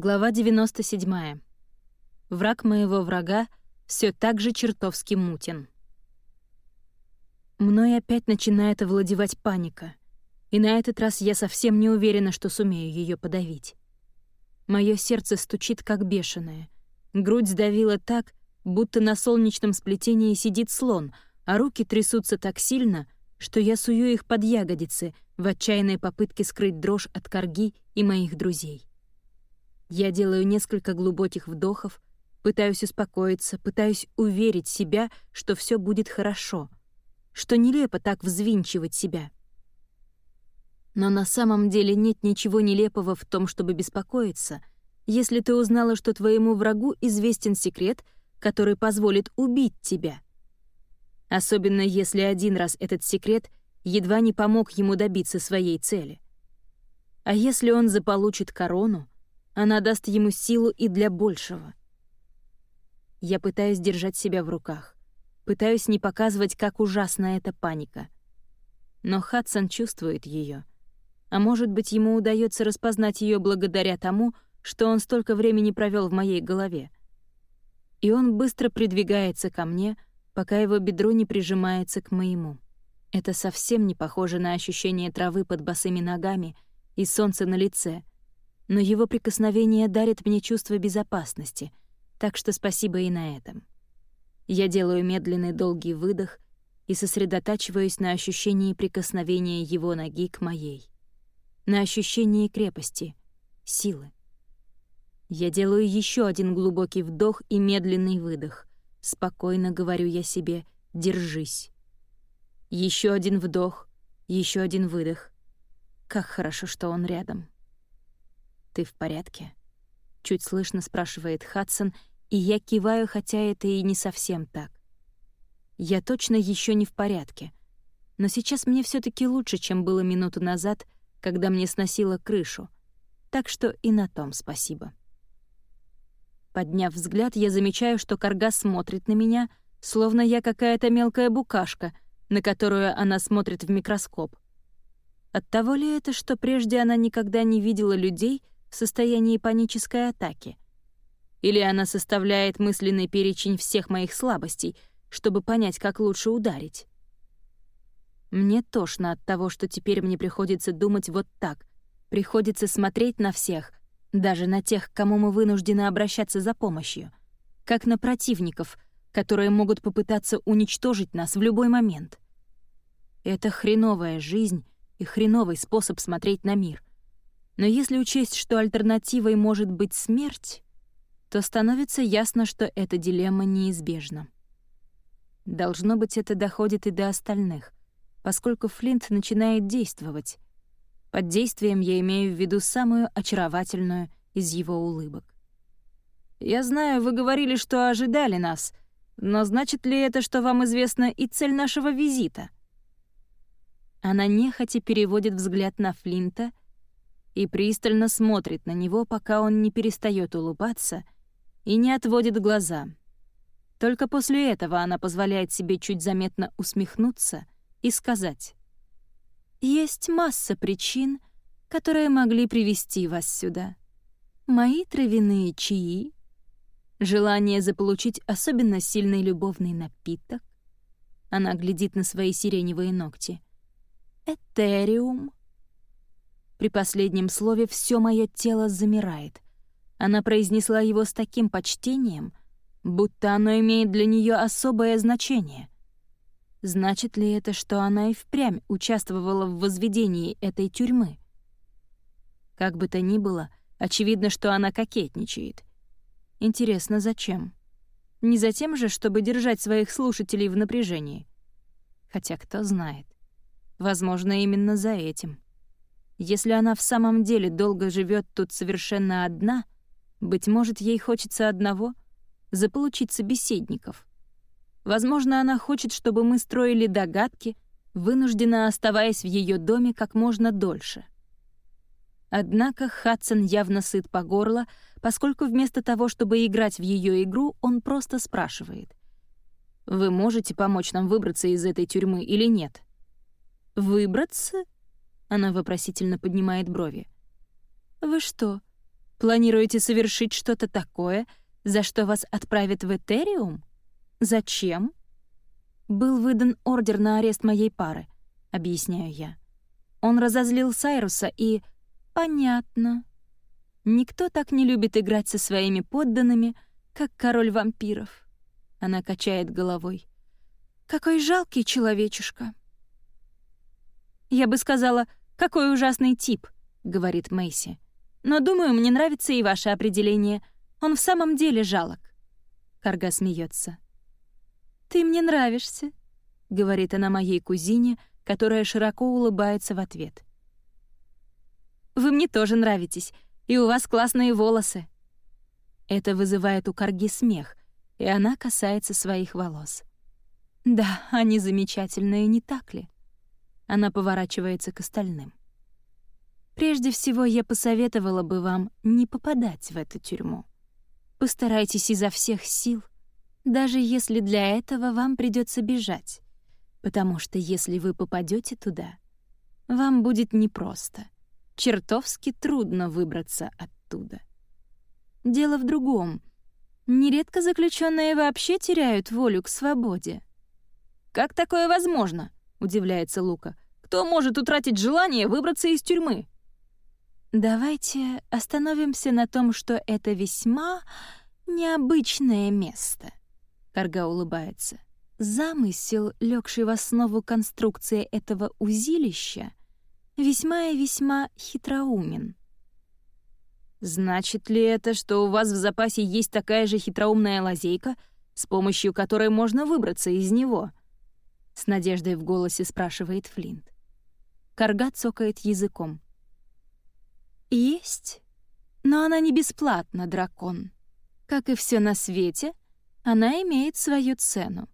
Глава 97. Враг моего врага все так же чертовски мутен. Мной опять начинает овладевать паника, и на этот раз я совсем не уверена, что сумею ее подавить. Мое сердце стучит как бешеное, грудь сдавила так, будто на солнечном сплетении сидит слон, а руки трясутся так сильно, что я сую их под ягодицы в отчаянной попытке скрыть дрожь от корги и моих друзей. Я делаю несколько глубоких вдохов, пытаюсь успокоиться, пытаюсь уверить себя, что все будет хорошо, что нелепо так взвинчивать себя. Но на самом деле нет ничего нелепого в том, чтобы беспокоиться, если ты узнала, что твоему врагу известен секрет, который позволит убить тебя. Особенно если один раз этот секрет едва не помог ему добиться своей цели. А если он заполучит корону, она даст ему силу и для большего. Я пытаюсь держать себя в руках, пытаюсь не показывать, как ужасна эта паника. Но Хадсон чувствует ее, а может быть, ему удается распознать ее благодаря тому, что он столько времени провел в моей голове. И он быстро придвигается ко мне, пока его бедро не прижимается к моему. Это совсем не похоже на ощущение травы под босыми ногами и солнца на лице — но его прикосновение дарит мне чувство безопасности, так что спасибо и на этом. Я делаю медленный долгий выдох и сосредотачиваюсь на ощущении прикосновения его ноги к моей. На ощущении крепости, силы. Я делаю еще один глубокий вдох и медленный выдох. Спокойно говорю я себе «держись». Еще один вдох, еще один выдох. Как хорошо, что он рядом. «Ты в порядке?» — чуть слышно спрашивает Хадсон, и я киваю, хотя это и не совсем так. Я точно еще не в порядке, но сейчас мне все таки лучше, чем было минуту назад, когда мне сносило крышу, так что и на том спасибо. Подняв взгляд, я замечаю, что Карга смотрит на меня, словно я какая-то мелкая букашка, на которую она смотрит в микроскоп. Оттого ли это, что прежде она никогда не видела людей — в состоянии панической атаки? Или она составляет мысленный перечень всех моих слабостей, чтобы понять, как лучше ударить? Мне тошно от того, что теперь мне приходится думать вот так. Приходится смотреть на всех, даже на тех, к кому мы вынуждены обращаться за помощью, как на противников, которые могут попытаться уничтожить нас в любой момент. Это хреновая жизнь и хреновый способ смотреть на мир. Но если учесть, что альтернативой может быть смерть, то становится ясно, что эта дилемма неизбежна. Должно быть, это доходит и до остальных, поскольку Флинт начинает действовать. Под действием я имею в виду самую очаровательную из его улыбок. «Я знаю, вы говорили, что ожидали нас, но значит ли это, что вам известна и цель нашего визита?» Она нехотя переводит взгляд на Флинта — и пристально смотрит на него, пока он не перестает улыбаться и не отводит глаза. Только после этого она позволяет себе чуть заметно усмехнуться и сказать. «Есть масса причин, которые могли привести вас сюда. Мои травяные чаи, желание заполучить особенно сильный любовный напиток, она глядит на свои сиреневые ногти, этериум, при последнем слове все мое тело замирает. Она произнесла его с таким почтением, будто оно имеет для нее особое значение. Значит ли это, что она и впрямь участвовала в возведении этой тюрьмы? Как бы то ни было, очевидно, что она кокетничает. Интересно, зачем? Не за тем же, чтобы держать своих слушателей в напряжении. Хотя кто знает. Возможно, именно за этим. Если она в самом деле долго живет тут совершенно одна, быть может, ей хочется одного — заполучить собеседников. Возможно, она хочет, чтобы мы строили догадки, вынужденно оставаясь в ее доме как можно дольше. Однако Хадсон явно сыт по горло, поскольку вместо того, чтобы играть в ее игру, он просто спрашивает. «Вы можете помочь нам выбраться из этой тюрьмы или нет?» «Выбраться?» Она вопросительно поднимает брови. «Вы что, Планируете совершить что-то такое, за что вас отправят в Этериум? Зачем? Был выдан ордер на арест моей пары, объясняю я. Он разозлил Сайруса и... Понятно. Никто так не любит играть со своими подданными, как король вампиров. Она качает головой. Какой жалкий человечишка. Я бы сказала, какой ужасный тип, говорит Мэйси. Но думаю, мне нравится и ваше определение. Он в самом деле жалок. Карга смеется. Ты мне нравишься, говорит она моей кузине, которая широко улыбается в ответ. Вы мне тоже нравитесь, и у вас классные волосы. Это вызывает у Карги смех, и она касается своих волос. Да, они замечательные, не так ли? Она поворачивается к остальным. Прежде всего, я посоветовала бы вам не попадать в эту тюрьму. Постарайтесь изо всех сил, даже если для этого вам придется бежать, потому что если вы попадете туда, вам будет непросто, чертовски трудно выбраться оттуда. Дело в другом. Нередко заключенные вообще теряют волю к свободе. «Как такое возможно?» — удивляется Лука. «Кто может утратить желание выбраться из тюрьмы?» Давайте остановимся на том, что это весьма необычное место. Карга улыбается. Замысел, легший в основу конструкции этого узилища, весьма и весьма хитроумен. Значит ли это, что у вас в запасе есть такая же хитроумная лазейка, с помощью которой можно выбраться из него? С надеждой в голосе спрашивает Флинт. Карга цокает языком. «Есть, но она не бесплатна, дракон. Как и все на свете, она имеет свою цену.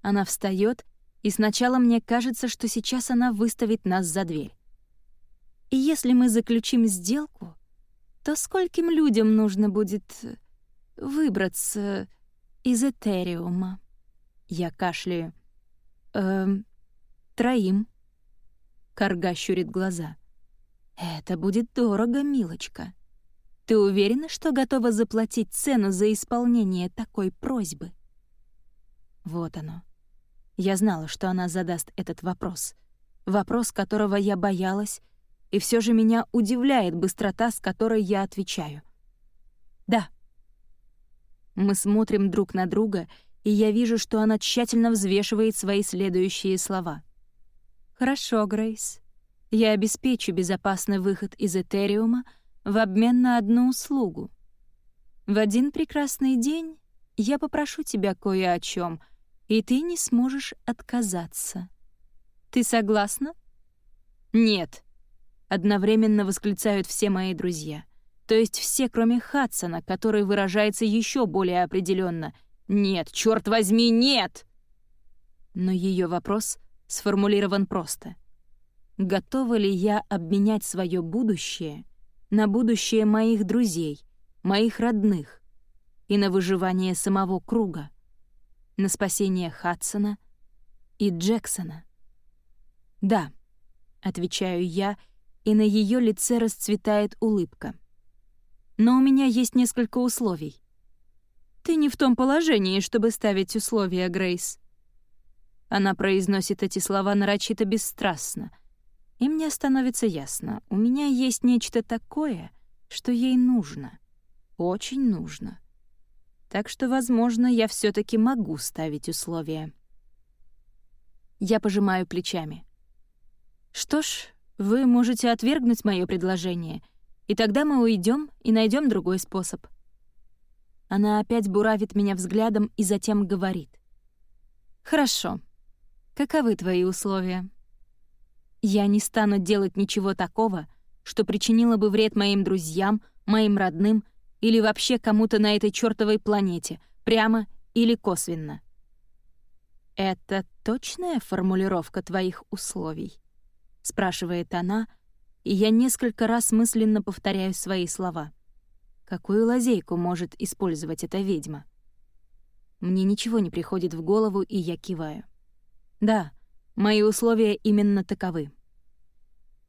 Она встает, и сначала мне кажется, что сейчас она выставит нас за дверь. И если мы заключим сделку, то скольким людям нужно будет выбраться из Этериума? Я кашляю. Эм, троим. Карга щурит глаза. «Это будет дорого, милочка. Ты уверена, что готова заплатить цену за исполнение такой просьбы?» Вот оно. Я знала, что она задаст этот вопрос. Вопрос, которого я боялась, и все же меня удивляет быстрота, с которой я отвечаю. «Да». Мы смотрим друг на друга, и я вижу, что она тщательно взвешивает свои следующие слова. «Хорошо, Грейс. Я обеспечу безопасный выход из Этериума в обмен на одну услугу. В один прекрасный день я попрошу тебя кое о чем, и ты не сможешь отказаться. Ты согласна? Нет. Одновременно восклицают все мои друзья. То есть все, кроме Хадсона, который выражается еще более определенно. Нет, черт возьми, нет! Но ее вопрос сформулирован просто — готова ли я обменять свое будущее на будущее моих друзей, моих родных и на выживание самого круга, на спасение Хадсона и Джексона. «Да», — отвечаю я, и на ее лице расцветает улыбка. «Но у меня есть несколько условий». «Ты не в том положении, чтобы ставить условия, Грейс». Она произносит эти слова нарочито бесстрастно — и мне становится ясно, у меня есть нечто такое, что ей нужно. Очень нужно. Так что, возможно, я все таки могу ставить условия. Я пожимаю плечами. Что ж, вы можете отвергнуть мое предложение, и тогда мы уйдем и найдем другой способ. Она опять буравит меня взглядом и затем говорит. «Хорошо. Каковы твои условия?» Я не стану делать ничего такого, что причинило бы вред моим друзьям, моим родным или вообще кому-то на этой чёртовой планете, прямо или косвенно. «Это точная формулировка твоих условий?» — спрашивает она, и я несколько раз мысленно повторяю свои слова. Какую лазейку может использовать эта ведьма? Мне ничего не приходит в голову, и я киваю. Да, мои условия именно таковы.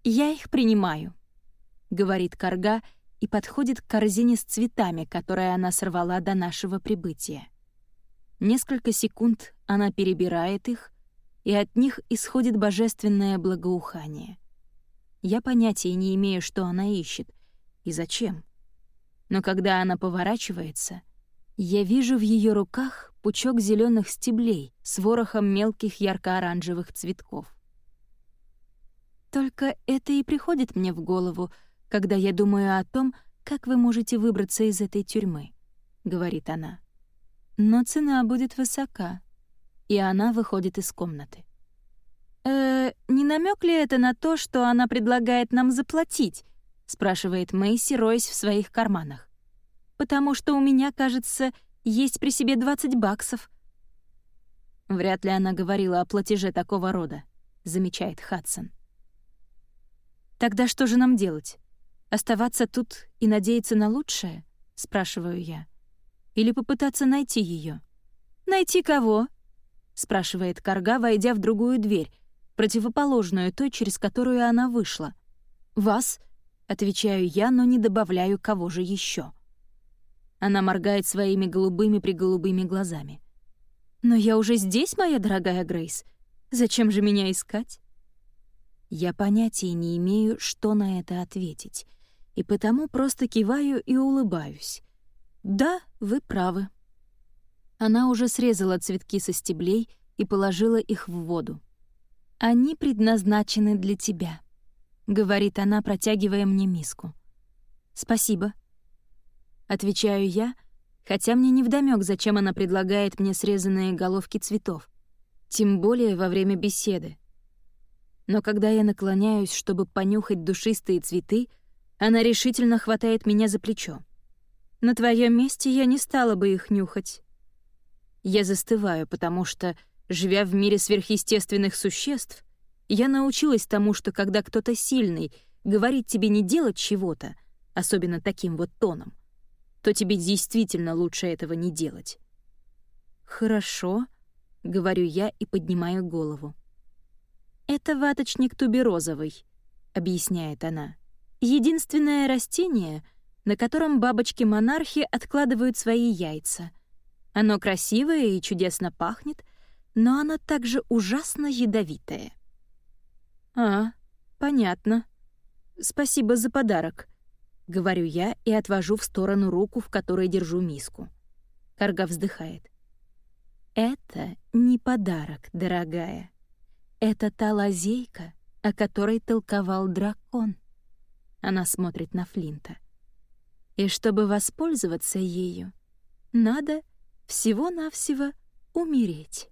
«Я их принимаю», — говорит Карга, и подходит к корзине с цветами, которые она сорвала до нашего прибытия. Несколько секунд она перебирает их, и от них исходит божественное благоухание. Я понятия не имею, что она ищет и зачем. Но когда она поворачивается, я вижу в ее руках пучок зеленых стеблей с ворохом мелких ярко-оранжевых цветков. Только это и приходит мне в голову, когда я думаю о том, как вы можете выбраться из этой тюрьмы, — говорит она. Но цена будет высока, и она выходит из комнаты. «Э, не намек ли это на то, что она предлагает нам заплатить?» — спрашивает Мэйси, роясь в своих карманах. «Потому что у меня, кажется, есть при себе 20 баксов». Вряд ли она говорила о платеже такого рода, замечает Хадсон. Тогда что же нам делать? Оставаться тут и надеяться на лучшее? спрашиваю я. Или попытаться найти ее? Найти кого? спрашивает Карга, войдя в другую дверь, противоположную той, через которую она вышла. Вас? Отвечаю я, но не добавляю кого же еще. Она моргает своими голубыми-приголубыми глазами. «Но я уже здесь, моя дорогая Грейс. Зачем же меня искать?» Я понятия не имею, что на это ответить, и потому просто киваю и улыбаюсь. «Да, вы правы». Она уже срезала цветки со стеблей и положила их в воду. «Они предназначены для тебя», — говорит она, протягивая мне миску. «Спасибо», Отвечаю я, хотя мне невдомёк, зачем она предлагает мне срезанные головки цветов. Тем более во время беседы. Но когда я наклоняюсь, чтобы понюхать душистые цветы, она решительно хватает меня за плечо. На твоем месте я не стала бы их нюхать. Я застываю, потому что, живя в мире сверхъестественных существ, я научилась тому, что когда кто-то сильный говорит тебе не делать чего-то, особенно таким вот тоном, то тебе действительно лучше этого не делать. «Хорошо», — говорю я и поднимаю голову. «Это ваточник туберозовый», — объясняет она. «Единственное растение, на котором бабочки-монархи откладывают свои яйца. Оно красивое и чудесно пахнет, но оно также ужасно ядовитое». «А, понятно. Спасибо за подарок», — говорю я и отвожу в сторону руку, в которой держу миску. Карга вздыхает. «Это не подарок, дорогая. Это та лазейка, о которой толковал дракон». Она смотрит на Флинта. «И чтобы воспользоваться ею, надо всего-навсего умереть».